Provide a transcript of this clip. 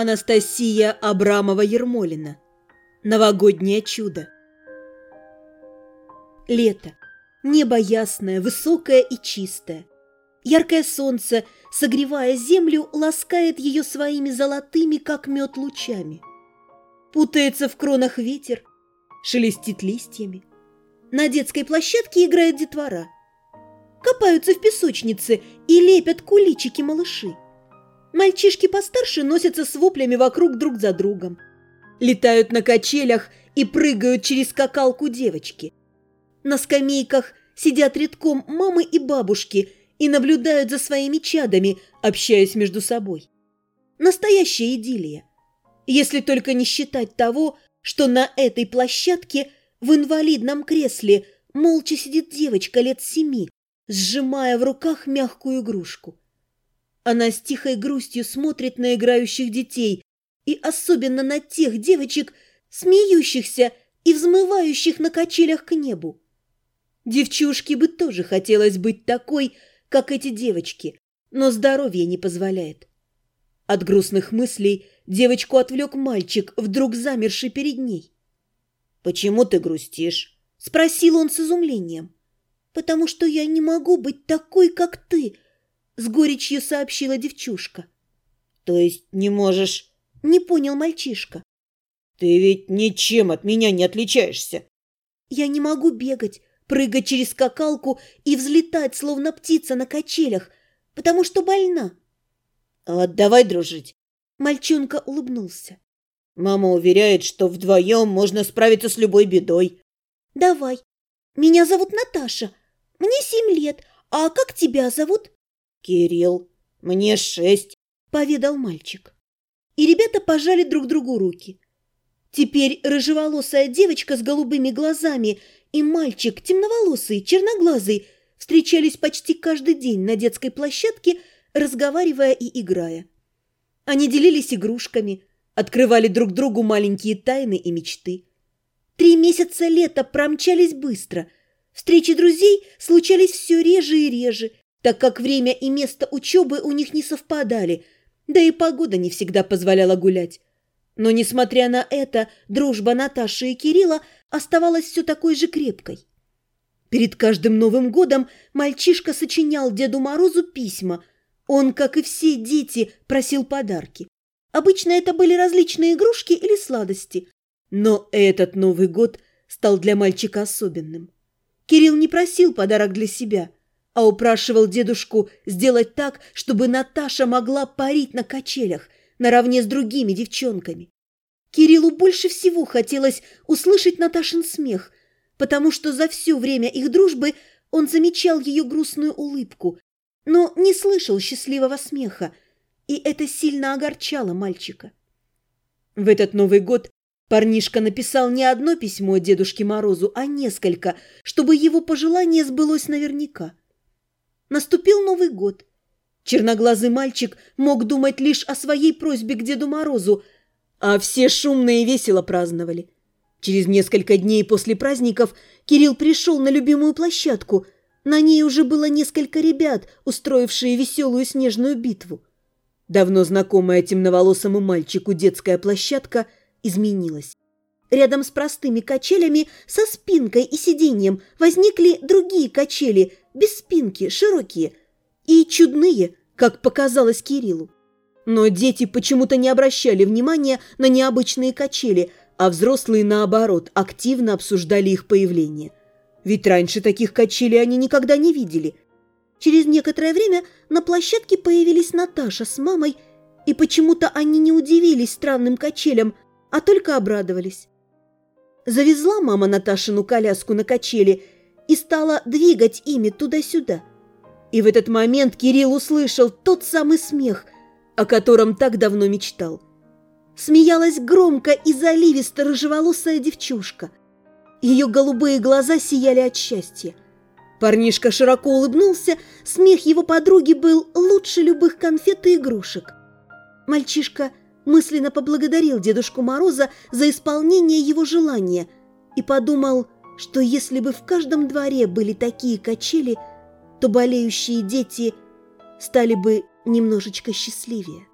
Анастасия Абрамова-Ермолина. Новогоднее чудо. Лето. Небо ясное, высокое и чистое. Яркое солнце, согревая землю, ласкает ее своими золотыми, как мед, лучами. Путается в кронах ветер, шелестит листьями. На детской площадке играет детвора. Копаются в песочнице и лепят куличики малыши. Мальчишки постарше носятся с воплями вокруг друг за другом. Летают на качелях и прыгают через скакалку девочки. На скамейках сидят редком мамы и бабушки и наблюдают за своими чадами, общаясь между собой. Настоящая идиллия. Если только не считать того, что на этой площадке в инвалидном кресле молча сидит девочка лет семи, сжимая в руках мягкую игрушку. Она с тихой грустью смотрит на играющих детей и особенно на тех девочек, смеющихся и взмывающих на качелях к небу. Девчушке бы тоже хотелось быть такой, как эти девочки, но здоровье не позволяет. От грустных мыслей девочку отвлек мальчик, вдруг замерший перед ней. «Почему ты грустишь?» – спросил он с изумлением. «Потому что я не могу быть такой, как ты», с горечью сообщила девчушка. То есть не можешь... Не понял мальчишка. Ты ведь ничем от меня не отличаешься. Я не могу бегать, прыгать через скакалку и взлетать, словно птица на качелях, потому что больна. А давай дружить. Мальчонка улыбнулся. Мама уверяет, что вдвоем можно справиться с любой бедой. Давай. Меня зовут Наташа. Мне семь лет. А как тебя зовут? «Кирилл, мне шесть», — поведал мальчик. И ребята пожали друг другу руки. Теперь рыжеволосая девочка с голубыми глазами и мальчик, темноволосый, черноглазый, встречались почти каждый день на детской площадке, разговаривая и играя. Они делились игрушками, открывали друг другу маленькие тайны и мечты. Три месяца лета промчались быстро. Встречи друзей случались все реже и реже, так как время и место учебы у них не совпадали, да и погода не всегда позволяла гулять. Но, несмотря на это, дружба Наташи и Кирилла оставалась все такой же крепкой. Перед каждым Новым годом мальчишка сочинял Деду Морозу письма. Он, как и все дети, просил подарки. Обычно это были различные игрушки или сладости. Но этот Новый год стал для мальчика особенным. Кирилл не просил подарок для себя – а упрашивал дедушку сделать так, чтобы Наташа могла парить на качелях наравне с другими девчонками. Кириллу больше всего хотелось услышать Наташин смех, потому что за все время их дружбы он замечал ее грустную улыбку, но не слышал счастливого смеха, и это сильно огорчало мальчика. В этот Новый год парнишка написал не одно письмо Дедушке Морозу, а несколько, чтобы его пожелание сбылось наверняка. Наступил Новый год. Черноглазый мальчик мог думать лишь о своей просьбе к Деду Морозу, а все шумно и весело праздновали. Через несколько дней после праздников Кирилл пришел на любимую площадку. На ней уже было несколько ребят, устроившие веселую снежную битву. Давно знакомая темноволосому мальчику детская площадка изменилась. Рядом с простыми качелями со спинкой и сиденьем возникли другие качели, без спинки, широкие и чудные, как показалось Кириллу. Но дети почему-то не обращали внимания на необычные качели, а взрослые, наоборот, активно обсуждали их появление. Ведь раньше таких качелей они никогда не видели. Через некоторое время на площадке появились Наташа с мамой, и почему-то они не удивились странным качелям, а только обрадовались. Завезла мама Наташину коляску на качели и стала двигать ими туда-сюда. И в этот момент Кирилл услышал тот самый смех, о котором так давно мечтал. Смеялась громко и заливисто рыжеволосая девчушка. Ее голубые глаза сияли от счастья. Парнишка широко улыбнулся, смех его подруги был лучше любых конфет и игрушек. Мальчишка мысленно поблагодарил Дедушку Мороза за исполнение его желания и подумал, что если бы в каждом дворе были такие качели, то болеющие дети стали бы немножечко счастливее.